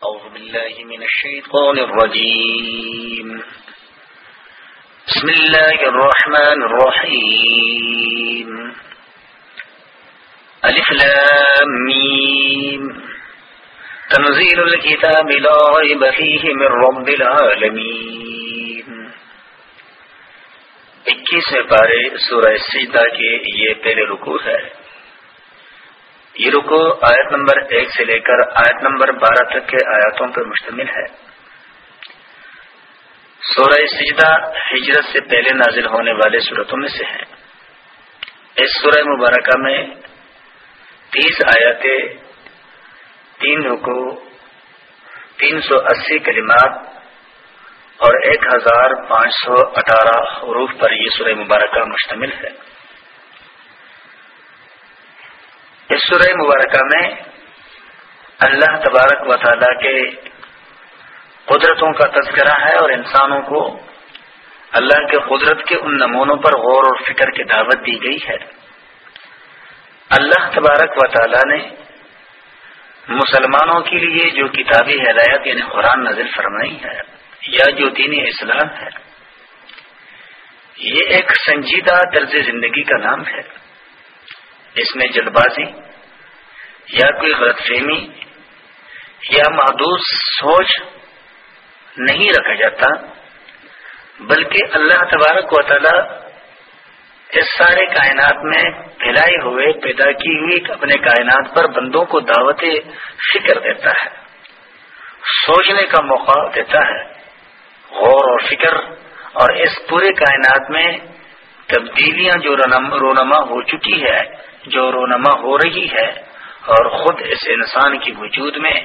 أعوذ بالله من الشيطان الرجيم. بسم الله الرحمن الرحيم. ألف لام ميم. تنزيل الكتاب لا ريب فيه من رب العالمين. اکیسویں پارے سورہ سجدہ کے یہ پہلے رکو ہے. یہ رکو آیت نمبر ایک سے لے کر آیت نمبر بارہ تک کے آیاتوں پر مشتمل ہے۔ سورہ سجدہ ہجرت سے پہلے نازل ہونے والے صورتوں میں سے ہے۔ اس سورہ مبارکہ میں تیس آیاتیں تین رکو، تین سو اسی کلمات اور ایک ہزار پانچ سو اٹھارہ حروف پر یہ سورہ مبارکہ مشتمل ہے۔ اس سورہ مبارکہ میں اللہ تبارک و تعالی کے قدرتوں کا تذکرہ ہے اور انسانوں کو اللہ کے قدرت کے ان نمونوں پر غور اور فکر کی دعوت دی گئی ہے۔ اللہ تبارک و تعالی نے مسلمانوں کے لیے جو کتابی ہدایت یعنی قرآن نظر فرمائی ہے، یا جو دینی اسلام ہے، یہ ایک سنجیدہ طرز زندگی کا نام ہے۔ اس میں جلد بازی یا کوئی غلط فہمی یا محدود سوچ نہیں رکھا جاتا، بلکہ اللہ تبارک و تعالی اس سارے کائنات میں پھیلائے ہوئے، پیدا کی ہوئی اپنے کائنات پر بندوں کو دعوت فکر دیتا ہے، سوچنے کا موقع دیتا ہے، غور اور فکر، اور اس پورے کائنات میں تبدیلیاں جو رونما ہو چکی ہے جو رونما ہو رہی ہے اور خود اس انسان کی وجود میں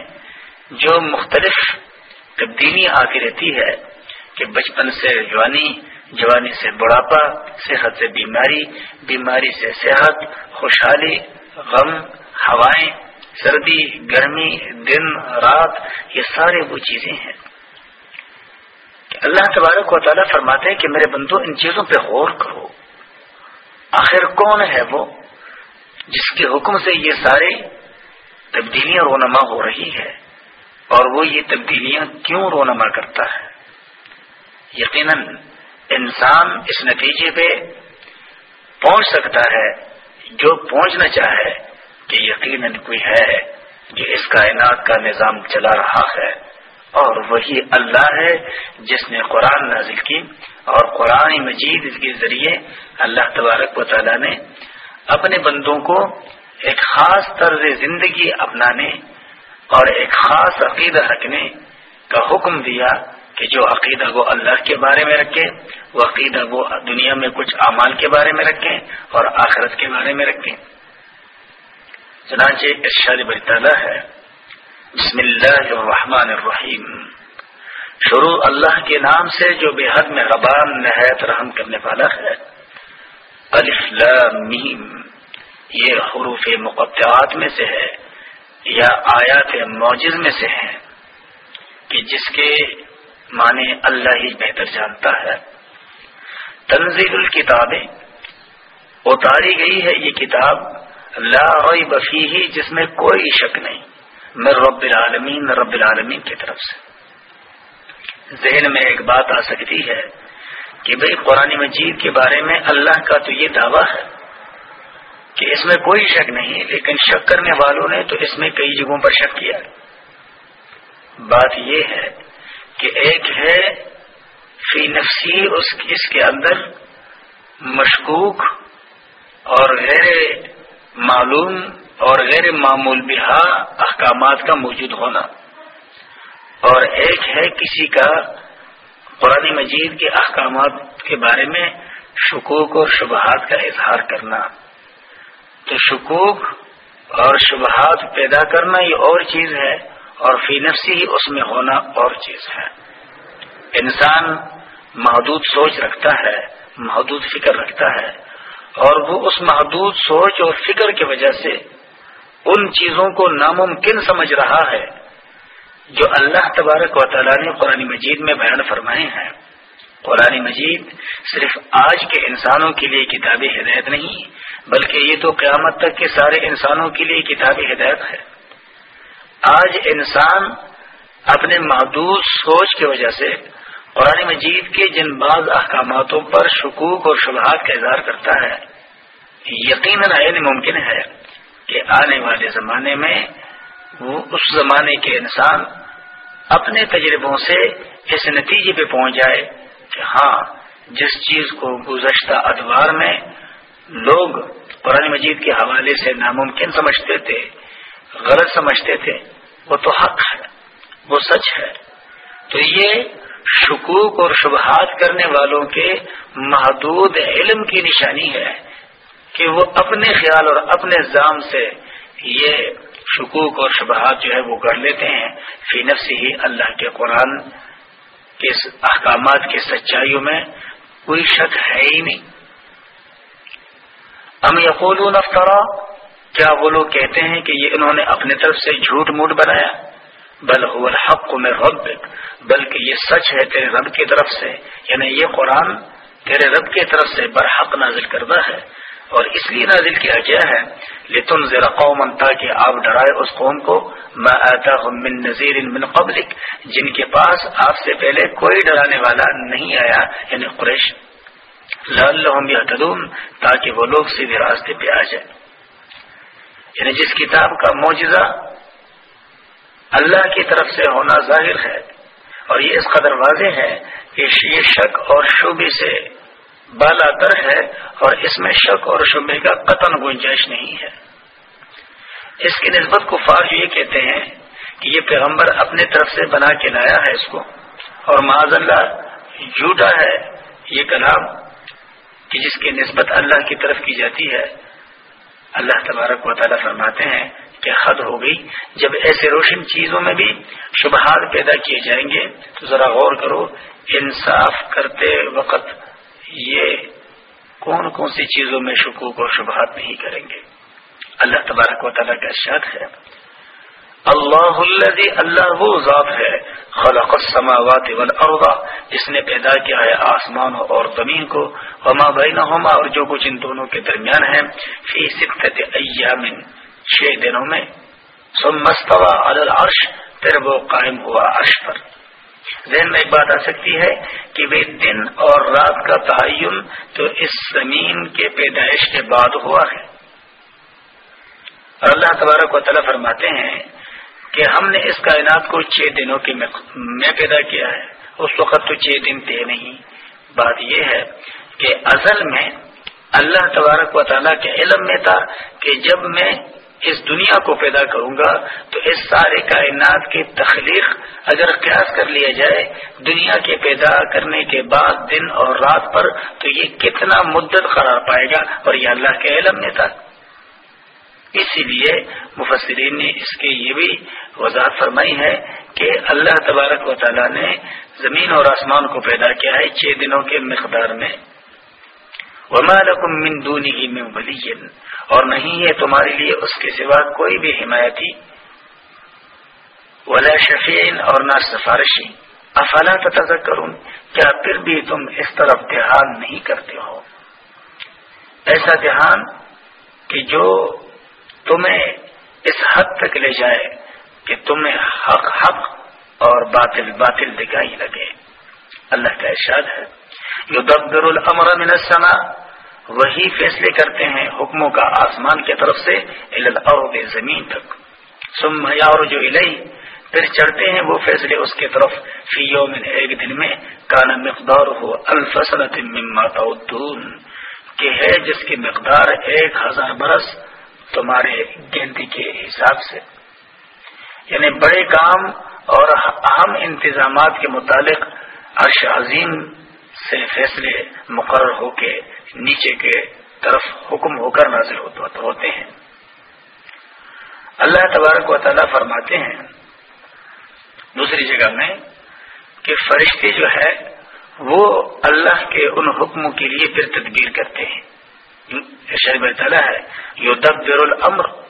جو مختلف تبدیلی آتی رہتی ہے کہ بچپن سے جوانی جوانی سے بڑھاپا، صحت سے بیماری بیماری سے صحت، خوشحالی، غم، ہوائیں، سردی، گرمی، دن، رات، یہ سارے وہ چیزیں ہیں۔ اللہ تبارک و تعالیٰ فرماتے ہیں کہ میرے بندو، ان چیزوں پہ غور کرو۔ آخر کون ہے وہ؟ جس کے حکم سے یہ سارے تبدیلیاں رونما ہو رہی ہے اور وہ یہ تبدیلیاں کیوں رونما کرتا ہے؟ یقیناً انسان اس نتیجے پہ پہنچ سکتا ہے، جو پہنچنا چاہے کہ یقیناً کوئی ہے جو اس کائنات کا نظام چلا رہا ہے۔ اور وہی اللہ ہے جس نے قرآن نازل کی اور قرآن مجید کے ذریعے اللہ تبارک و تعالیٰ نے اپنے بندوں کو ایک خاص طرز زندگی اپنانے اور ایک خاص عقیدہ رکھنے کا حکم دیا کہ جو عقیدہ وہ اللہ کے بارے میں رکھے، وہ عقیدہ وہ دنیا میں کچھ اعمال کے بارے میں رکھیں اور آخرت کے بارے میں رکھیں چنانچہ ارشاد برطالہ ہے، بسم اللہ الرحمن الرحیم۔ شروع اللہ کے نام سے جو بے حد میں ربان نہایت رحم کرنے والا ہے۔ میم۔ یہ حروف مقطعات میں سے ہے یا آیات معجز میں سے ہے کہ جس کے معنی اللہ ہی بہتر جانتا ہے۔ تنزیل الکتابیں اتاری گئی ہے یہ کتاب، لا بفی ہی جس میں کوئی شک نہیں میں رب العالمین رب العالمین کی طرف سے۔ ذہن میں ایک بات آ سکتی ہے کہ بھئی قرآن مجید کے بارے میں اللہ کا تو یہ دعویٰ ہے کہ اس میں کوئی شک نہیں لیکن شک کرنے والوں نے تو اس میں کئی جگہوں پر شک کیا۔ بات یہ ہے کہ ایک ہے فی نفسی اس اس کے اندر مشکوک اور غیر معلوم اور غیر معمول بہا احکامات کا موجود ہونا۔ اور ایک ہے کسی کا قرآن مجید کے احکامات کے بارے میں شکوک اور شبہات کا اظہار کرنا۔ تو شکوک اور شبہات پیدا کرنا یہ اور چیز ہے اور فی نفسی ہی اس میں ہونا اور چیز ہے۔ انسان محدود سوچ رکھتا ہے، محدود فکر رکھتا ہے اور وہ اس محدود سوچ اور فکر کی وجہ سے ان چیزوں کو ناممکن سمجھ رہا ہے۔ جو اللہ تبارک و تعالیٰ نے قرآن مجید میں بیان فرمائے ہیں۔ قرآن مجید صرف آج کے انسانوں کے لیے کتاب ہدایت نہیں، بلکہ یہ تو قیامت تک کے سارے انسانوں کے لیے کتاب ہدایت ہے۔ آج انسان اپنے محدود سوچ کی وجہ سے قرآن مجید کے جن بعض احکاماتوں پر شکوک اور شبہات کا اظہار کرتا ہے، یقیناً ممکن ہے کہ آنے والے زمانے میں وہ اس زمانے کے انسان اپنے تجربوں سے اس نتیجے پہ پہنچ جائے کہ ہاں جس چیز کو گزشتہ ادوار میں لوگ قرآن مجید کے حوالے سے ناممکن سمجھتے تھے، غلط سمجھتے تھے، وہ تو حق ہے، وہ سچ ہے۔ تو یہ شکوک اور شبہات کرنے والوں کے محدود علم کی نشانی ہے کہ وہ اپنے خیال اور اپنے زام سے یہ شکوک اور شبہات جو ہے وہ گڑھ لیتے ہیں۔ فی نفسی ہی اللہ کے قرآن کے احکامات کی سچائیوں میں کوئی شک ہے ہی نہیں۔ ام یقول افطرا کیا وہ لوگ کہتے ہیں کہ یہ انہوں نے اپنے طرف سے جھوٹ موٹ بنایا؟ بل هو الحق میں رب بلکہ یہ سچ ہے تیرے رب کی طرف سے یعنی یہ قرآن تیرے رب کی طرف سے برحق نازل کردہ ہے۔ اور اس لیے نازل کیا گیا ہے لتن ذرا قوم تاکہ آپ ڈرائے اس قوم کو میں آتا ہوں من نذیر من قبلک جن کے پاس آپ سے پہلے کوئی ڈرانے والا نہیں آیا یعنی قریش۔ لعلہم یہتدون تاکہ وہ لوگ سیدھے راستے پہ آ جائیں۔ یعنی جس کتاب کا معجزہ اللہ کی طرف سے ہونا ظاہر ہے، اور یہ اس قدر واضح ہے کہ یہ شک اور شبے سے بالا تر ہے اور اس میں شک اور شبے کا قطن گنجائش نہیں ہے۔ اس کی نسبت کو یہ کہتے ہیں کہ یہ پیغمبر اپنے طرف سے بنا کے لایا ہے اس کو۔ اور معذ اللہ، جھوٹا ہے یہ کلام کہ جس کی نسبت اللہ کی طرف کی جاتی ہے۔ اللہ تبارک و تعالیٰ فرماتے ہیں کہ حد ہو گئی۔ جب ایسے روشن چیزوں میں بھی شبہات پیدا کیے جائیں گے تو ذرا غور کرو، انصاف کرتے وقت یہ کون کون سی چیزوں میں شکوک اور شبہات نہیں کریں گے؟ اللہ تبارک و تعالیٰ کا ارشاد ہے، اللہ الذي اللہ وہ ذات ہے، خلق السماوات والارض جس نے پیدا کیا ہے آسمان اور زمین کو، وما بینہما، اور جو کچھ ان دونوں کے درمیان ہے، فی ستت ایام، چھ دنوں میں، ثم استوى على العرش، پھر وہ قائم ہوا عرش پر۔ ذہن میں ایک بات آ سکتی ہے کہ وہ دن اور رات کا تعین تو اس زمین کے پیدائش کے بعد ہوا ہے۔ اور اللہ تبارک و تعالیٰ فرماتے ہیں کہ ہم نے اس کائنات کو چھ دنوں کے میں پیدا کیا ہے۔ اس وقت تو چھ دن تھے نہیں۔ بات یہ ہے کہ ازل میں اللہ تبارک و تعالیٰ کے علم میں تھا کہ جب میں اس دنیا کو پیدا کروں گا، تو اس سارے کائنات کی تخلیق اگر قیاس کر لیا جائے دنیا کے پیدا کرنے کے بعد دن اور رات پر، تو یہ کتنا مدت قرار پائے گا؟ اور یہ اللہ کے علم میں تھا۔ اسی لیے مفسرین نے اس کے یہ بھی وضاحت فرمائی ہے کہ اللہ تبارک و تعالیٰ نے زمین اور آسمان کو پیدا کیا ہے چھ دنوں کے مقدار میں۔ وما لکم من دونی میں ولی اور نہیں ہے تمہارے لیے اس کے سوا کوئی بھی حمایتی ولا شفین اور نہ سفارشی۔ افلا تذکرون کیا پھر بھی تم اس طرف دھیان نہیں کرتے ہو؟ ایسا دھیان کہ جو تمہیں اس حد تک لے جائے کہ تمہیں حق حق اور باطل باطل دکھائی لگے۔ اللہ کا ارشاد ہے۔ یدبر الامر من السماء. وہی فیصلے کرتے ہیں حکموں کا آسمان کی طرف سے الارض زمین تک. ثم یعرج الی پھر چڑھتے ہیں وہ فیصلے اس کے طرف. فی یوم ایک دن میں کانا مقدار ہو الفصلت مما تعدون. کہ ہے جس کی مقدار ایک ہزار برس تمہارے گنتی کے حساب سے. یعنی بڑے کام اور اہم انتظامات کے متعلق عرش عظیم سے فیصلے مقرر ہو کے نیچے کے طرف حکم ہو کر نازل ہوتے ہیں۔ اللہ تبارک و تعالیٰ فرماتے ہیں، دوسری جگہ میں، کہ فرشتے جو ہے، وہ اللہ کے ان حکموں کے لیے پھر تدبیر کرتے ہیں۔ شہر تعالیٰ ہے یو دبر الامر۔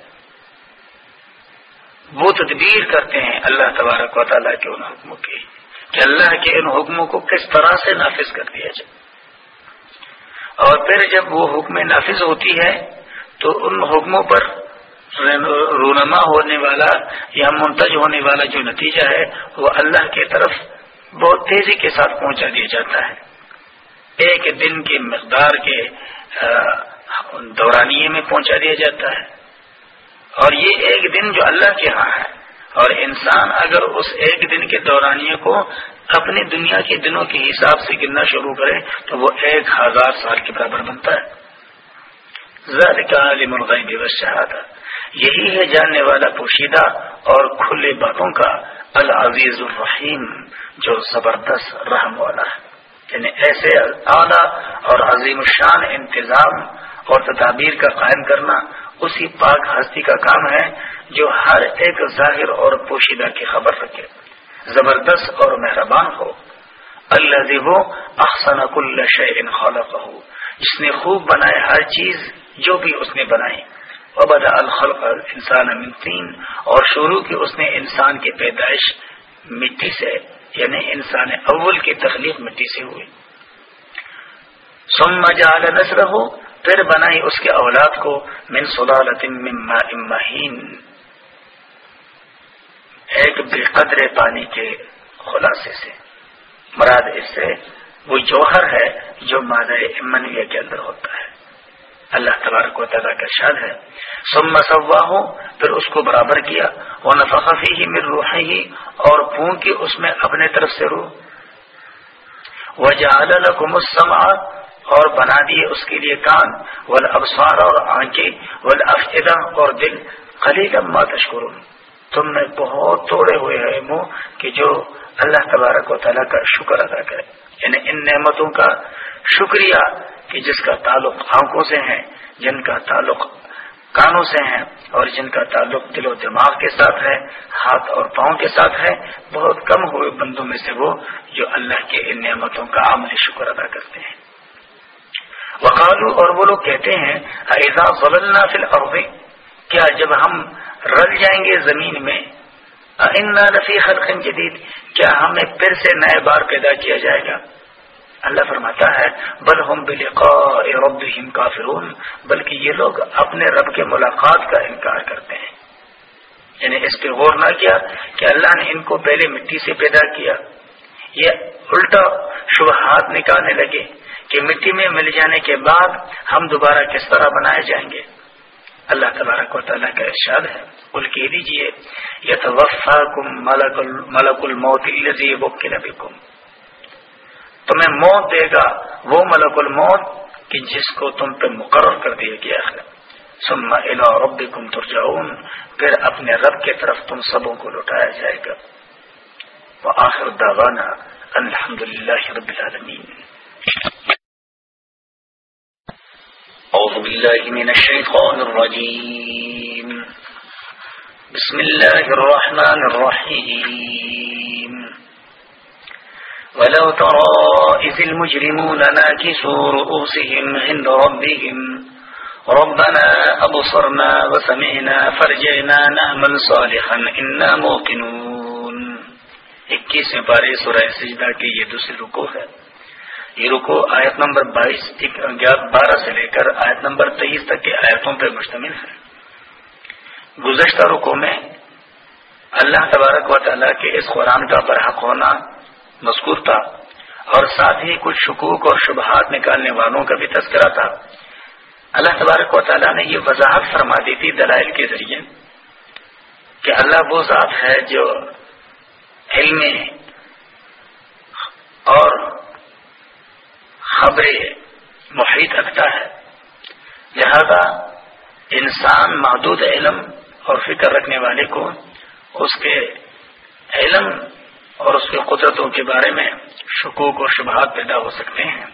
وہ تدبیر کرتے ہیں اللہ تبارک و تعالیٰ کے ان حکموں کی کہ اللہ کے ان حکموں کو کس طرح سے نافذ کر دیا جائے۔ اور پھر جب وہ حکم نافذ ہوتی ہے تو ان حکموں پر رونما ہونے والا یا منتج ہونے والا جو نتیجہ ہے، وہ اللہ کی طرف بہت تیزی کے ساتھ پہنچا دیا جاتا ہے۔ ایک دن کی مقدار کے دورانیے میں پہنچا دیا جاتا ہے۔ اور یہ ایک دن جو اللہ کے ہاں ہے۔ اور انسان اگر اس ایک دن کے دورانیے کو اپنی دنیا کے دنوں کے حساب سے گننا شروع کرے، تو وہ ایک ہزار سال کے برابر بنتا ہے۔ زیادہ عالم الغیب شہادت یہی ہے جاننے والا پوشیدہ اور کھلے باتوں کا العزیز الرحیم، جو زبردست رحم والا ہے۔ یعنی ایسے اعلیٰ اور عظیم الشان انتظام اور تدابیر کا قائم کرنا، اسی پاک ہستی کا کام ہے جو ہر ایک ظاہر اور پوشیدہ کی خبر رکھے۔ زبردست اور مہربان ہو۔ اللہ احسن کل شعین خالق ہو جس نے خوب بنائے ہر چیز جو بھی اس نے بنائی۔ وبدا الخلق انسان امتین اور شروع کی اس نے انسان کی پیدائش مٹی سے یعنی انسان اول کی تخلیق مٹی سے ہوئی۔ سم جعل نسر ہو پھر بنائی اس کے اولاد کو من من ماء مہین۔ ایک بے قدر پانی کے خلاصے سے۔ مراد اس سے وہ جوہر ہے جو مادہ منویہ کے اندر ہوتا ہے۔ اللہ تبارک و تعالیٰ کا شاد ہے۔ سم مسوا ہو پھر اس کو برابر کیا۔ وہ نفقفی ہی مر روح ہی اور پھون کی اس میں اپنے طرف سے روح۔ وہ جال کو اور بنا دیے اس کے لیے کان۔ ول ابسار اور آنکھیں۔ ول افیدہ اور دل۔ خلی لمبا تشکر تم نے بہت توڑے ہوئے ہیں منہ کہ جو اللہ تبارک و تعالیٰ کا شکر ادا کرے۔ یعنی ان نعمتوں کا شکریہ کہ جس کا تعلق آنکھوں سے ہے، جن کا تعلق کانوں سے ہیں اور جن کا تعلق دل و دماغ کے ساتھ ہے، ہاتھ اور پاؤں کے ساتھ ہے، بہت کم ہوئے بندوں میں سے وہ جو اللہ کے ان نعمتوں کا عمل شکر ادا کرتے ہیں۔ وقالو اور وہ لوگ کہتے ہیں ایزا فلنا فل کیا جب ہم رل جائیں گے زمین میں۔ رفیع خلق جدید کیا ہمیں پھر سے نئے بار پیدا کیا جائے گا؟ اللہ فرماتا ہے، بل ہم رب کافرون، بلکہ یہ لوگ اپنے رب کے ملاقات کا انکار کرتے ہیں۔ یعنی اس پہ غور نہ کیا کہ اللہ نے ان کو پہلے مٹی سے پیدا کیا۔ یہ الٹا شبہات نکالنے لگے کہ مٹی میں مل جانے کے بعد ہم دوبارہ کس طرح بنائے جائیں گے۔ اللہ تبارک و تعالیٰ کا ارشاد ہے۔ بول کہہ دیجیے یہ ملک الموت بکم۔ تمہیں موت دے گا وہ ملک الموت کہ جس کو تم پہ مقرر کر دیا گیا ہے۔ سما الا رب کم ترجاؤن پھر اپنے رب کی طرف تم سبوں کو لوٹایا جائے گا۔ وہ آخر داوانا الحمد للہ رب العالمین۔ بالله من الشيطان الرجيم. بسم الله الرحمن الرحيم. ولو ترى إذ المجرمون ناكسوا رؤوسهم عند ربهم، ربنا أبصرنا وسمعنا، فرجعنا نعمل صالحا، إنا موقنون. اکیس میں پارے سورہ سجدہ کے یہ دوسری رکو ہے۔ یہ رکو، آیت نمبر بائیس بارہ سے لے کر آیت نمبر تیئیس تک کے آیتوں پر مشتمل ہے۔ گزشتہ رکو میں اللہ تبارک و تعالیٰ کے اس قرآن کا برحق ہونا مذکور تھا اور ساتھ ہی کچھ شکوک اور شبہات نکالنے والوں کا بھی تذکرہ تھا۔ اللہ تبارک و تعالیٰ نے یہ وضاحت فرما دی تھی دلائل کے ذریعے کہ اللہ وہ ذات ہے جو علم اور خبر محیط رکھتا ہے۔ لہذا انسان محدود علم اور فکر رکھنے والے کو اس کے علم اور اس کے قدرتوں کے بارے میں شکوک اور شبہات پیدا ہو سکتے ہیں۔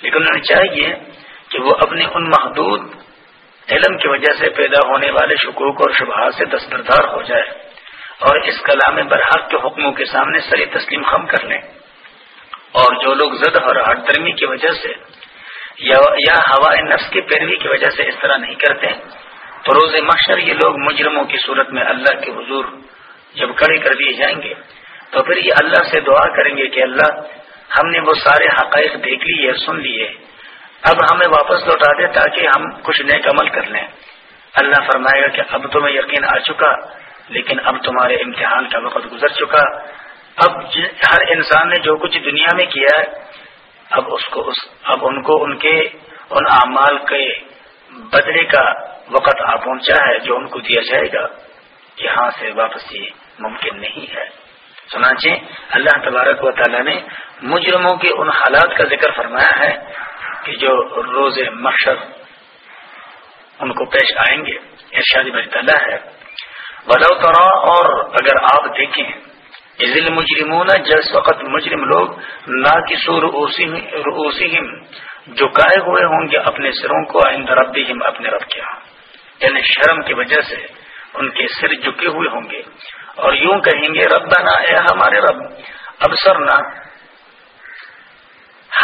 لیکن انہیں چاہیے کہ وہ اپنے ان محدود علم کی وجہ سے پیدا ہونے والے شکوک اور شبہات سے دستبردار ہو جائے اور اس کلام برحق کے حکموں کے سامنے سری تسلیم خم کر لیں۔ اور جو لوگ زد اور ہٹ درمی کی وجہ سے یا ہوا نفس کی پیروی کی وجہ سے اس طرح نہیں کرتے، تو روز محشر یہ لوگ مجرموں کی صورت میں اللہ کے حضور جب کڑے کر دیے جائیں گے، تو پھر یہ اللہ سے دعا کریں گے کہ اللہ، ہم نے وہ سارے حقائق دیکھ لیے، سن لیے، اب ہمیں واپس لوٹا دے تاکہ ہم کچھ نیک عمل کر لیں۔ اللہ فرمائے گا کہ اب تمہیں یقین آ چکا، لیکن اب تمہارے امتحان کا وقت گزر چکا۔ اب جی- ہر انسان نے جو کچھ دنیا میں کیا ہے، اب اس کو اس اب ان کو ان کے ان اعمال کے بدلے کا وقت آ پہنچا ہے، جو ان کو دیا جائے گا۔ یہاں سے واپسی ممکن نہیں ہے۔ سنانچہ اللہ تبارک و تعالیٰ نے مجرموں کے ان حالات کا ذکر فرمایا ہے کہ جو روز مقصد ان کو پیش آئیں گے۔ ارشاد تعالیٰ ہے۔ ولو ترا اور اگر آپ دیکھیں عزل مجرمون جس وقت مجرم لوگ نہ کسو رؤوسہم، جو ہوئے ہوں گے اپنے سروں کو عند ربہم اپنے رب کے ہاں۔ یعنی شرم کی وجہ سے ان کے سر جھکے ہوئے ہوں گے۔ اور یوں کہیں گے، ربنا اے ہمارے رب اب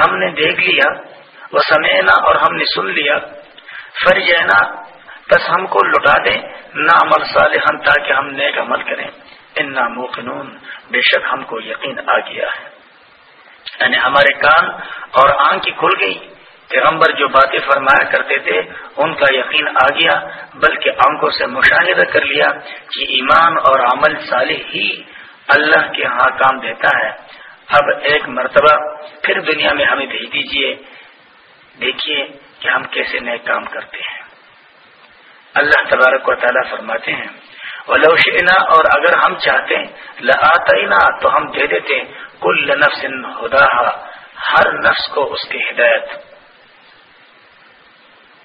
ہم نے دیکھ لیا وہ سمینا اور ہم نے سن لیا۔ فرجینا، بس ہم کو لٹا دیں، نہ عمل صالح تاکہ ہم نیک عمل کریں۔ ان موقنون۔ بے شک ہم کو یقین آ گیا ہے۔ یعنی ہمارے کان اور آنکھ کھل گئی۔ پیغمبر جو باتیں فرمایا کرتے تھے، ان کا یقین آ گیا، بلکہ آنکھوں سے مشاہدہ کر لیا کہ ایمان اور عمل صالح ہی اللہ کے ہاں کام دیتا ہے۔ اب ایک مرتبہ پھر دنیا میں ہمیں بھیج دیجیے دیکھیے کہ ہم کیسے نئے کام کرتے ہیں۔ اللہ تبارک و تعالیٰ فرماتے ہیں ولوشنا اور اگر ہم چاہتے، لآتینا، تو ہم دے دیتے، کل نفس ہدا ہر نفس کو اس کی ہدایت۔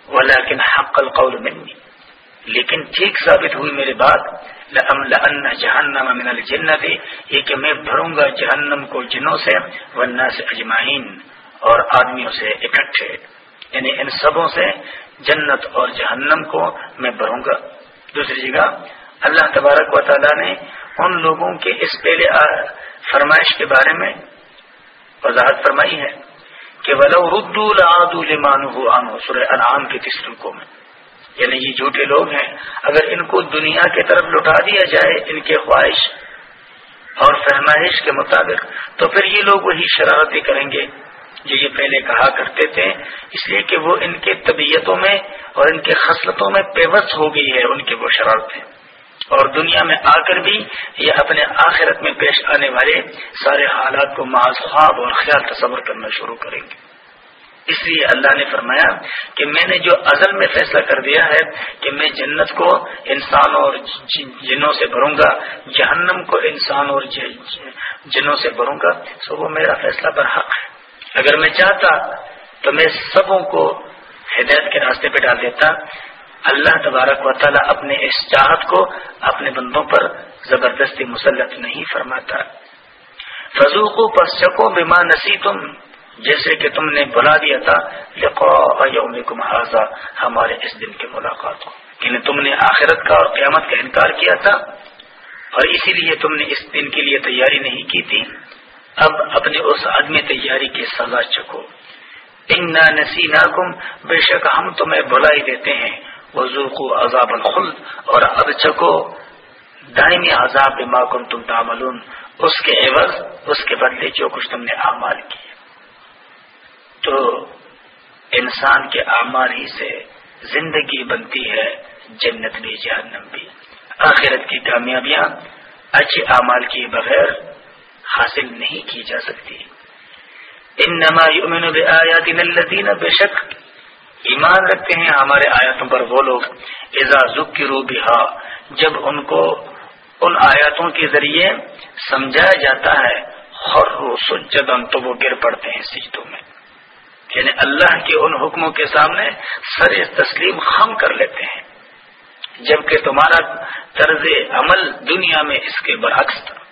ولیکن حق القول منی۔ لیکن ٹھیک ثابت ہوئی میری بات لأن جہنم من الجنت یہ کہ میں بھروں گا جہنم کو جنوں سے ورنہ سے اجمعین، اور آدمیوں سے اکٹھے۔ یعنی ان سبوں سے جنت اور جہنم کو میں بھروں گا۔ دوسری جگہ اللہ تبارک و تعالیٰ نے ان لوگوں کے اس پہلے فرمائش کے بارے میں وضاحت فرمائی ہے کہ ولو ردو لعادو لمانو عنہ سورہ انعام کے تیس رکو میں۔ یعنی یہ جھوٹے لوگ ہیں، اگر ان کو دنیا کی طرف لٹا دیا جائے ان کے خواہش اور فہمائش کے مطابق، تو پھر یہ لوگ وہی شرارتیں کریں گے۔ جو یہ پہلے کہا کرتے تھے، اس لیے کہ وہ ان کے طبیعتوں میں اور ان کے خصلتوں میں پیوست ہو گئی ہے، ان کی وہ شرارتیں۔ اور دنیا میں آ کر بھی یہ اپنے آخرت میں پیش آنے والے سارے حالات کو معاذ خواب اور خیال تصور کرنا شروع کریں گے۔ اس لیے اللہ نے فرمایا کہ میں نے جو ازل میں فیصلہ کر دیا ہے کہ میں جنت کو انسان اور جنوں سے بھروں گا، جہنم کو انسان اور جنوں سے بھروں گا، سو وہ میرا فیصلہ پر حق ہے۔ اگر میں چاہتا تو میں سبوں کو ہدایت کے راستے پہ ڈال دیتا اللہ تبارک و تعالیٰ اپنے اس چاہت کو اپنے بندوں پر زبردستی مسلط نہیں فرماتا۔ فضوق پس چکو بیما نسی تم جیسے کہ تم نے بلا دیا تھا یوم حاضہ ہمارے اس دن کی ملاقات کو۔ یعنی تم نے آخرت کا اور قیامت کا انکار کیا تھا، اور اسی لیے تم نے اس دن کے لیے تیاری نہیں کی تھی۔ اب اپنے اس آدمی تیاری کی سزا چکو ان نسی بے شک ہم تمہیں بلائی دیتے ہیں۔ وضو کو عذاب الخلد اور اب چکو، دائمی عذاب کم تم تعملون، اس کے عوض، اس کے بدلے جو کچھ تم نے اعمال کیے۔ تو انسان کے اعمال ہی سے زندگی بنتی ہے، جنت بھی، جہنم بھی۔ آخرت کی کامیابیاں اچھے اعمال کیے بغیر حاصل نہیں کی جا سکتی۔ ان نما یومن الذین بے شک ایمان رکھتے ہیں ہمارے آیاتوں پر وہ لوگ ایزا ذکروا بہا جب ان کو ان آیاتوں کے ذریعے سمجھایا جاتا ہے اور سجدن تو وہ گر پڑتے ہیں سجدوں میں۔ یعنی اللہ کے ان حکموں کے سامنے سر تسلیم خم کر لیتے ہیں۔ جبکہ تمہارا طرز عمل دنیا میں اس کے برعکس تھا۔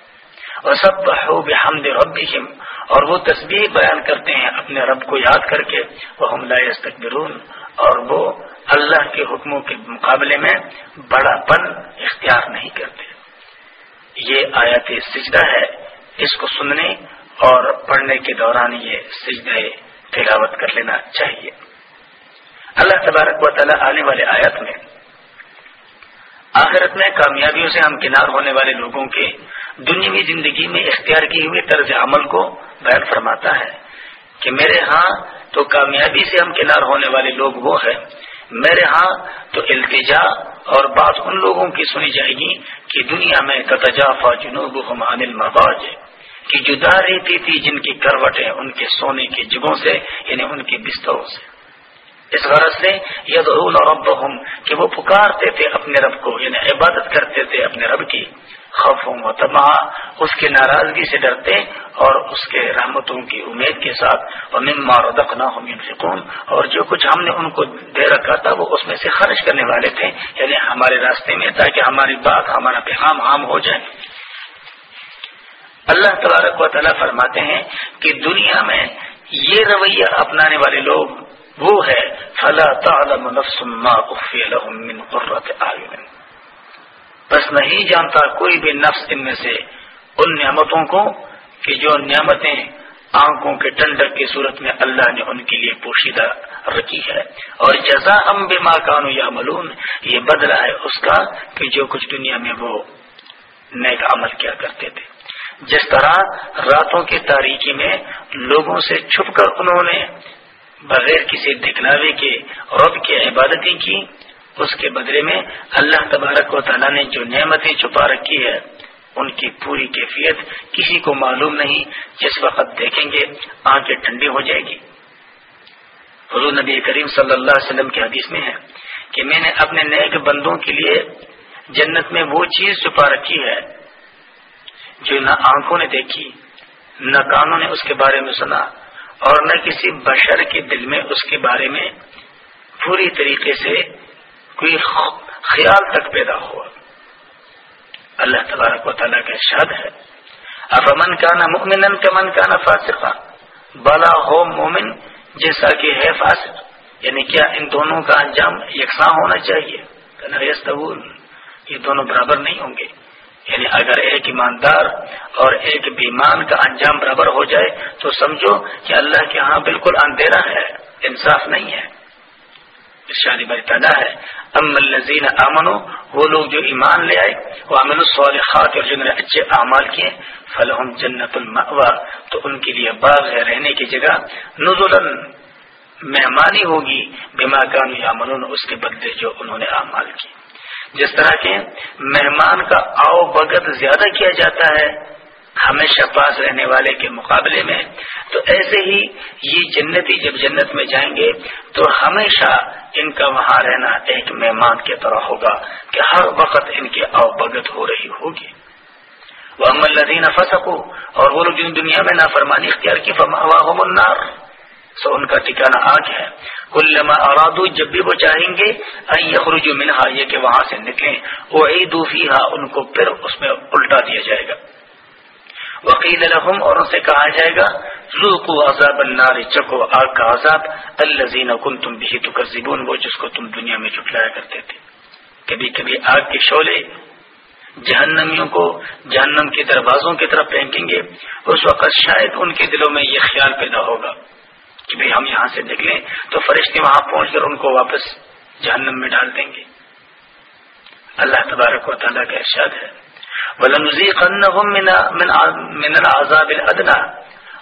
اور سب بحمد ربهم۔ اور وہ تصویر بیان کرتے ہیں اپنے رب کو یاد کر کے۔ وہ ہم لا يستكبرون۔ اور وہ اللہ کے حکموں کے مقابلے میں بڑا پن اختیار نہیں کرتے۔ یہ آیات سجدہ ہے۔ اس کو سننے اور پڑھنے کے دوران یہ سجدہ تلاوت کر لینا چاہیے۔ اللہ تبارک و تعالیٰ آنے والے آیات میں، آخرت میں کامیابیوں سے ہم کنار ہونے والے لوگوں کے دنیاوی زندگی میں اختیار کی ہوئی طرز عمل کو بیان فرماتا ہے کہ میرے ہاں تو کامیابی سے ہم کنار ہونے والے لوگ وہ ہیں۔ میرے ہاں تو التجا اور بات ان لوگوں کی سنی جائے گی کہ دنیا میں تتجافا جنوب عن المباج کی جدا رہتی تھی جن کی کروٹیں ان کے سونے کی جگہوں سے یعنی ان کے بستروں سے۔ اس غرض سے ید رب کہ وہ پکارتے تھے اپنے رب کو یعنی عبادت کرتے تھے اپنے رب کی۔ خوف و تما اس کے ناراضگی سے ڈرتے اور اس کے رحمتوں کی امید کے ساتھ مما ردقنا سکون اور جو کچھ ہم نے ان کو دے رکھا تھا، وہ اس میں سے خرچ کرنے والے تھے۔ یعنی ہمارے راستے میں، تاکہ ہماری بات، ہمارا پیغام عام ہو جائے۔ اللہ تبارک و تعالیٰ فرماتے ہیں کہ دنیا میں یہ رویہ اپنانے والے لوگ وہ ہے، فلا تعلم نفس ما اخفی لهم من قرۃ اعین بس نہیں جانتا کوئی بھی نفس ان میں سے ان نعمتوں کو کہ جو نعمتیں آنکھوں کے ٹنڈک کی صورت میں اللہ نے ان کے لیے پوشیدہ رکھی ہے۔ اور جزا ام بے ماں کانو یا ملون یہ بدلا ہے اس کا کہ جو کچھ دنیا میں وہ نیک عمل کیا کرتے تھے۔ جس طرح راتوں کی تاریخی میں لوگوں سے چھپ کر انہوں نے بغیر کسی دکھلاوے کے، رب کی عبادتیں کی اس کے بدلے میں اللہ تبارک و تعالیٰ نے جو نعمتیں چھپا رکھی ہے، ان کی پوری کیفیت کسی کو معلوم نہیں، جس وقت دیکھیں گے آنکھیں ٹھنڈی ہو جائے گی۔ حضور نبی کریم صلی اللہ علیہ وسلم کی حدیث میں ہے کہ میں نے اپنے نیک بندوں کے لیے جنت میں وہ چیز چھپا رکھی ہے جو نہ آنکھوں نے دیکھی، نہ کانوں نے اس کے بارے میں سنا، اور نہ کسی بشر کے دل میں اس کے بارے میں پوری طریقے سے کوئی خیال تک پیدا ہوا۔ اللہ تبارک و تعالیٰ کا شاد ہے اب امن کا نا مومن کا من کا فاصفہ بلا ہو مومن جیسا کہ ہے فاسق۔ یعنی کیا ان دونوں کا انجام یکساں ہونا چاہیے؟ یہ دونوں برابر نہیں ہوں گے۔ یعنی اگر ایک ایماندار اور ایک بیمان کا انجام برابر ہو جائے، تو سمجھو کہ اللہ کے ہاں بالکل اندھیرا ہے، انصاف نہیں ہے۔ شادی بھائی پیدا ہے۔ ام الزین امنو وہ لوگ جو ایمان لے آئے وہ امن الصالحات اور جنہوں نے اچھے اعمال کیے فلحم جنت المأوا تو ان کے لیے باغ ہے، رہنے کی جگہ۔ نزولن مہمانی ہوگی بیما کان یا اس کے بدلے جو انہوں نے اعمال کی جس طرح کے مہمان کا آؤ بگت زیادہ کیا جاتا ہے ہمیشہ پاس رہنے والے کے مقابلے میں، تو ایسے ہی یہ جنتی جب جنت میں جائیں گے، تو ہمیشہ ان کا وہاں رہنا ایک مہمان کی طرح ہوگا کہ ہر وقت ان کی آؤ بگت ہو رہی ہوگی۔ وہ امن لدین فسکو اور وہ لوگ دنیا میں نافرمانی اختیار کی النار۔ سو ان کا ٹھکانا آگ ہے۔ کلما ارادو جب بھی وہ چاہیں گے یخرج منہا یہ کہ وہاں سے نکلیں۔ وہ عید ان کو پھر اس میں الٹا دیا جائے گا۔ وکیل الحم اور ان سے کہا جائے گا، ذوقوا عذاب النار چکو آگ کا عذاب، الذین کنتم به تکذبون، وہ جس کو تم دنیا میں جھٹلایا کرتے تھے۔ کبھی کبھی آگ کے شعلے جہنمیوں کو جہنم کے دروازوں کی طرف پھینکیں گے۔ اس وقت شاید ان کے دلوں میں یہ خیال پیدا ہوگا کہ بھئی ہم یہاں سے نکلیں تو فرشتے وہاں پہنچ کر ان کو واپس جہنم میں ڈال دیں گے۔ اللہ تبارک و تعالیٰ کا ارشاد ہے۔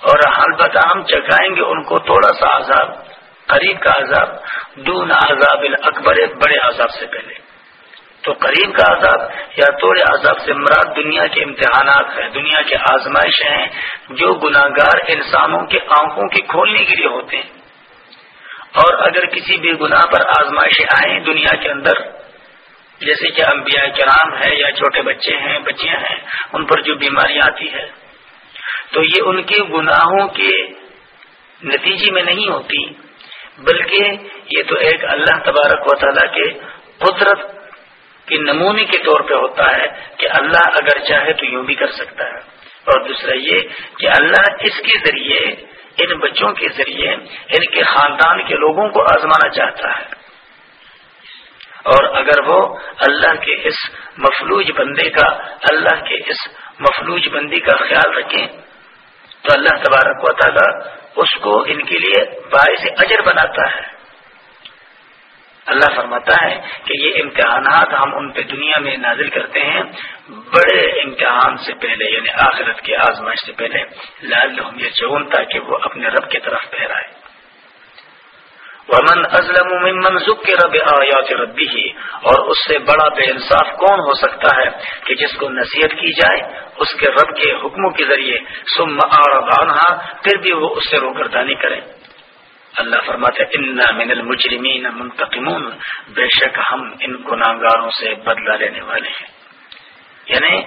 اور البتہ ہم چکائیں گے ان کو تھوڑا سا عذاب، قریب کا عذاب، دون عذاب اکبر بڑے عذاب سے پہلے۔ تو قریب کا عذاب یا توڑے عذاب سے مراد دنیا کے امتحانات ہیں، دنیا کے آزمائش ہیں، جو گناگار انسانوں کے آنکھوں کے کھولنے کے لیے ہوتے ہیں۔ اور اگر کسی بھی گناہ پر آزمائشیں آئیں دنیا کے اندر جیسے کہ انبیاء کرام ہے یا چھوٹے بچے ہیں، بچیاں ہیں، ان پر جو بیماریاں آتی ہے تو یہ ان کے گناہوں کے نتیجے میں نہیں ہوتی، بلکہ یہ تو ایک اللہ تبارک و تعالیٰ کے قدرت کہ نمونے کے طور پہ ہوتا ہے کہ اللہ اگر چاہے تو یوں بھی کر سکتا ہے۔ اور دوسرا یہ کہ اللہ اس کے ذریعے، ان بچوں کے ذریعے، ان کے خاندان کے لوگوں کو آزمانا چاہتا ہے۔ اور اگر وہ اللہ کے اس مفلوج بندے کا اللہ کے اس مفلوج بندی کا خیال رکھیں، تو اللہ تبارک و تعالیٰ اس کو ان کے لیے باعث اجر بناتا ہے۔ اللہ فرماتا ہے کہ یہ امتحانات ہم ان پہ دنیا میں نازل کرتے ہیں، بڑے امتحان سے پہلے یعنی آخرت کے آزمائش سے پہلے۔ لال یہ چون تاکہ وہ اپنے رب کی طرف پہرائے ومن ازلم ممن ذکر بآیات ربه اور اس سے بڑا بے انصاف کون ہو سکتا ہے کہ جس کو نصیحت کی جائے اس کے رب کے حکموں کے ذریعے ثم اعرض عنها، پھر بھی وہ اس سے روگردانی کریں اللہ فرماتے انا من المجرمین منتقمون۔ بے شک ہم ان گناہگاروں سے بدلہ لینے والے ہیں۔ یعنی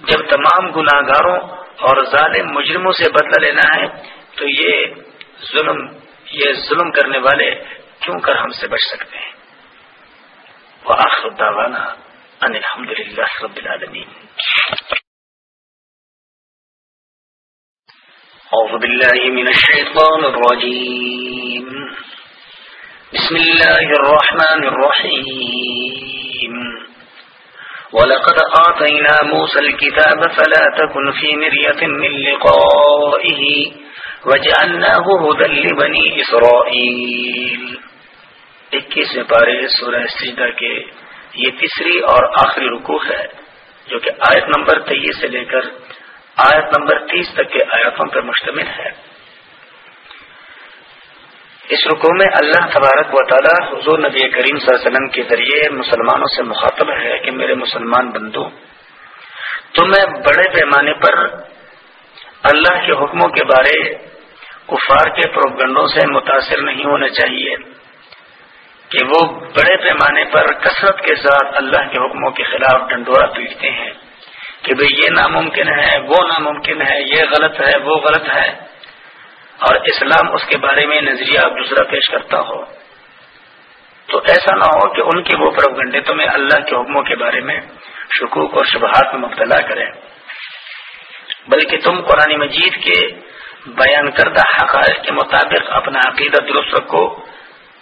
جب تمام گناہگاروں اور ظالم مجرموں سے بدلہ لینا ہے، تو یہ ظلم یہ ظلم کرنے والے کیوں کر ہم سے بچ سکتے ہیں؟ وہ آخر داوانا ان الحمد للہ رب العالمین۔ أعوذ بالله من الشيطان الرجيم بسم الله الرحمن الرحيم ولقد آتينا موسى الكتاب فلا تكن في مرية من لقائه بنی اسرائیل اکیسویں پارے سورہ سجدہ کے یہ تیسری اور آخری رکو ہے، جو کہ آیت نمبر تیئیس سے لے کر آیت نمبر تیس تک کے آیاتوں پر مشتمل ہے۔ اس رکو میں اللہ تبارک و تعالی حضور نبی کریم صلی اللہ علیہ وسلم کے ذریعے مسلمانوں سے مخاطب ہے کہ میرے مسلمان بندو، تمہیں بڑے پیمانے پر اللہ کے حکموں کے بارے کفار کے پروگنڈوں سے متاثر نہیں ہونا چاہیے کہ وہ بڑے پیمانے پر کثرت کے ساتھ اللہ کے حکموں کے خلاف ڈنڈورا پیٹتے ہیں کہ بھئی یہ ناممکن ہے، وہ ناممکن ہے، یہ غلط ہے، وہ غلط ہے۔ اور اسلام اس کے بارے میں نظریہ دوسرا پیش کرتا ہو۔ تو ایسا نہ ہو کہ ان کے وہ پروگنڈے تمہیں اللہ کے حکموں کے بارے میں شکوک اور شبہات میں مبتلا کریں۔ بلکہ تم قرآن مجید کے بیان کردہ حقائق کے مطابق اپنا عقیدہ درست رکھو،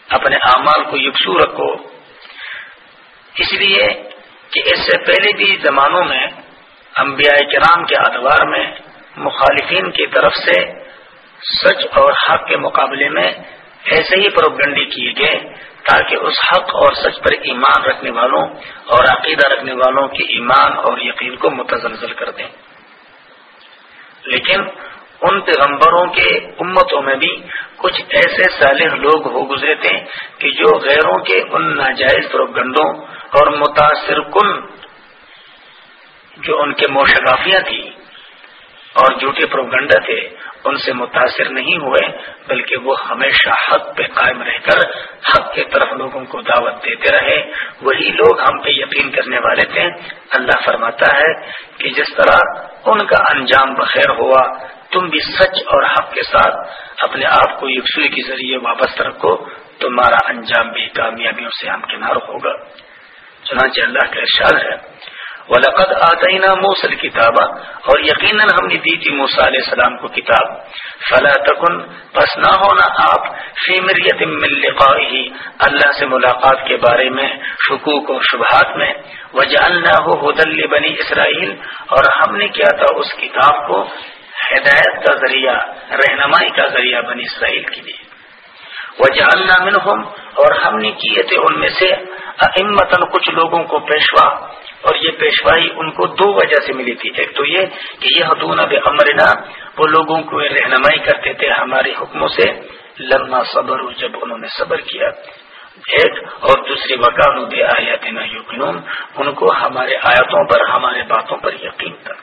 اپنے اعمال کو یکسو رکھو۔ اس لیے کہ اس سے پہلے بھی زمانوں میں انبیاء کرام کے ادوار میں مخالفین کی طرف سے سچ اور حق کے مقابلے میں ایسے ہی پروگنڈی کیے گئے تاکہ اس حق اور سچ پر ایمان رکھنے والوں اور عقیدہ رکھنے والوں کے ایمان اور یقین کو متزلزل کر دیں۔ لیکن ان پیغمبروں کے امتوں میں بھی کچھ ایسے صالح لوگ ہو گزرے تھے کہ جو غیروں کے ان ناجائز پروگنڈوں اور متاثر کن جو ان کے موشگافیاں تھیں اور جھوٹے پروگنڈا تھے، ان سے متاثر نہیں ہوئے، بلکہ وہ ہمیشہ حق پہ قائم رہ کر حق کے طرف لوگوں کو دعوت دیتے رہے۔ وہی لوگ ہم پہ یقین کرنے والے تھے۔ اللہ فرماتا ہے کہ جس طرح ان کا انجام بخیر ہوا تم بھی سچ اور حق کے ساتھ اپنے آپ کو یکسوئی کے ذریعے واپس رکھو، تمہارا انجام بھی کامیابیوں سے ہم کنار ہوگا۔ چنانچہ اللہ کا ارشاد ہے، وَلَقَدْ آتَيْنَا مُوسَى الْكِتَابَ، اور یقیناً ہم نے دی تھی موسیٰ علیہ السلام کو کتاب۔ فلا تکن پس نہ ہونا آپ فی مریت من لقائه، اللہ سے ملاقات کے بارے میں شکوک اور شبہات میں۔ وجعلناه هدى لبني اسرائیل اور ہم نے کیا تھا اس کتاب کو ہدایت کا ذریعہ، رہنمائی کا ذریعہ بنی اسرائیل کے لیے وہ جاننا منہم، اور ہم نے کیے تھے ان میں سے امتن کچھ لوگوں کو پیشوا، اور یہ پیشوائی ان کو دو وجہ سے ملی تھی۔ ایک تو یہ کہ یہ حدون اب امرنا، وہ لوگوں کو رہنمائی کرتے تھے ہمارے حکموں سے، لما صبر جب انہوں نے صبر کیا۔ ایک، اور دوسری وکان بے آیات یقین ان کو ہمارے آیاتوں پر، ہمارے باتوں پر یقین تھا۔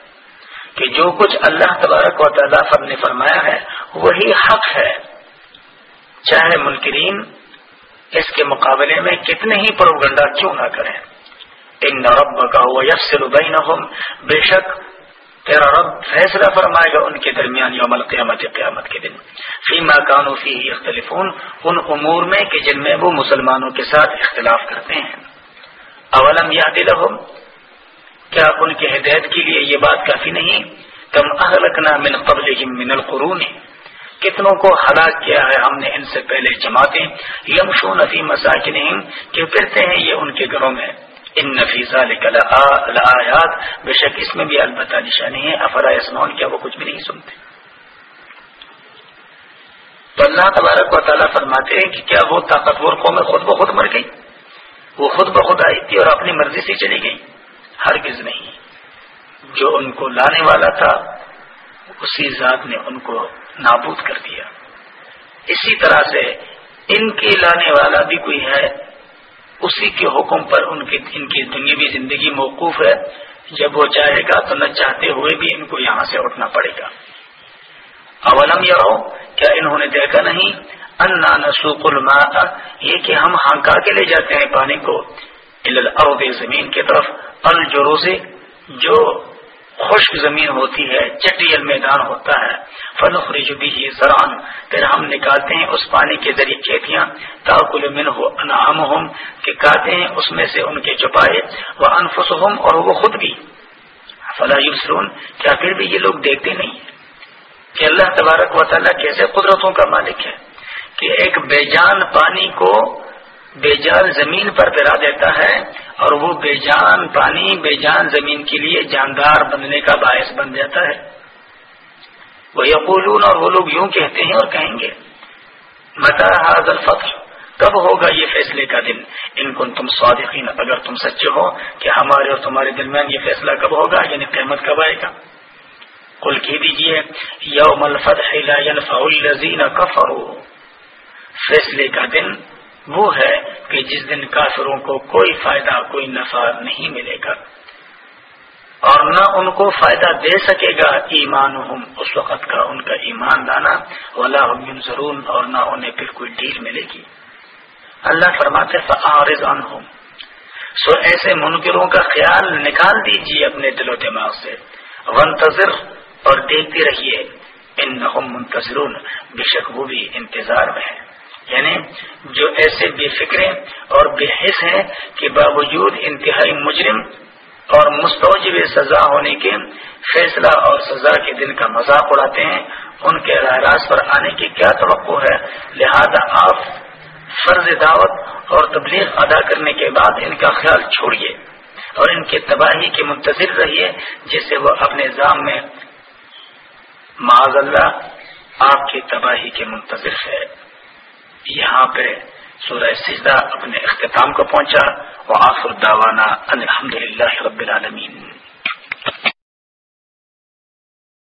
کہ جو کچھ اللہ تبارک و تعالیٰ فر نے فرمایا ہے، وہی حق ہے۔ چاہے منکرین اس کے مقابلے میں کتنے ہی پروگنڈا کیوں نہ کریں۔ ان رب کا ہوا یفسر بینہم۔ بے شک تیرا رب فیصلہ فرمائے گا ان کے درمیان یوم القیامت، قیامت کے دن۔ فیما کانو فی اختلفون ان امور میں کہ جن میں وہ مسلمانوں کے ساتھ اختلاف کرتے ہیں۔ اولم یاد لہم کیا ان کی ہدایت کے لیے یہ بات کافی نہیں کم اہلکنا من قبل من القرون۔ کتنوں کو ہلاک کیا ہے ہم نے ان سے پہلے جماعتیں؟ یمشو نفی مساکن کہ پھرتے ہیں یہ ان کے گھروں میں۔ ان نفیزہ آیات بے شک اس میں بھی البتہ نشانی ہے۔ افرا اسمان کیا وہ کچھ بھی نہیں سنتے؟ تو اللہ تبارک و تعالیٰ فرماتے ہیں کہ کیا وہ طاقتور قوم خود بخود مر گئی؟ وہ خود بخود آئی تھی اور اپنی مرضی سے چلی گئی۔ ہرگز نہیں۔ جو ان کو لانے والا تھا، اسی ذات نے ان کو نابود کر دیا۔ اسی طرح سے ان کے لانے والا بھی کوئی ہے، اسی کے حکم پر ان کی ان کی دنیاوی زندگی موقوف ہے۔ جب وہ چاہے گا تو نہ چاہتے ہوئے بھی ان کو یہاں سے اٹھنا پڑے گا۔ اولم یا کیا انہوں نے دیکھا نہیں؟ انا نسوق الماء، یہ کہ ہم ہانکا کے لے جاتے ہیں پانی کو الارض زمین کی طرف۔ الجروز جو خشک زمین ہوتی ہے چٹیل میدان ہوتا ہے فن خریج بھی زران پھر ہم نکالتے ہیں اس پانی کے ذریعے کھیتیاں، تاکل من ہو انعام ہوں کہ کاتے ہیں اس میں سے ان کے چپائے وہ انفس اور وہ خود بھی۔ فلاح یوسرون کیا پھر بھی یہ لوگ دیکھتے نہیں؟ کہ اللہ تبارک و تعالیٰ کیسے قدرتوں کا مالک ہے، کہ ایک بے جان پانی کو بے جان زمین پر پھیلا دیتا ہے اور وہ بے جان پانی، بے جان زمین کے لیے جاندار بننے کا باعث بن جاتا ہے۔ وہ یقولون اور وہ لوگ یوں کہتے ہیں اور کہیں گے متا حاضر فتح کب ہوگا یہ فیصلے کا دن؟ ان کو تم صادقین، اگر تم سچے ہو کہ ہمارے اور تمہارے درمیان یہ فیصلہ کب ہوگا؟ یعنی قیمت کب آئے گا؟ کل کہہ دیجیے یوم الفتح لا ينفع الذین کفروا۔ فیصلے کا دن وہ ہے کہ جس دن کافروں کو کوئی فائدہ، کوئی نفع نہیں ملے گا۔ اور نہ ان کو فائدہ دے سکے گا ایمان اس وقت کا ان کا ایمان لانا۔ ولا ضرور اور نہ انہیں پھر کوئی ڈیل ملے گی۔ اللہ فرماتے ہوں سو ایسے منکروں کا خیال نکال دیجیے اپنے دل و دماغ سے۔ ونتظر اور دیکھتے رہیے۔ ان منتظرون۔ بے شک وہ بھی انتظار میں ہے یعنی جو ایسے بے فکرے اور بے حص ہیں کہ باوجود انتہائی مجرم اور مستوجب سزا ہونے کے فیصلہ اور سزا کے دن کا مذاق اڑاتے ہیں، ان کے راہ راست پر آنے کی کیا توقع ہے؟ لہذا آپ فرض دعوت اور تبلیغ ادا کرنے کے بعد ان کا خیال چھوڑیے اور ان کے تباہی کے منتظر رہیے جس سے وہ اپنے ذام میں معذ اللہ، آپ کی تباہی کے منتظر ہے۔ یہاں پہ سورہ سجدہ اپنے اختتام کو پہنچا۔ وہ آخر داوانہ الحمد للہ رب العالمین۔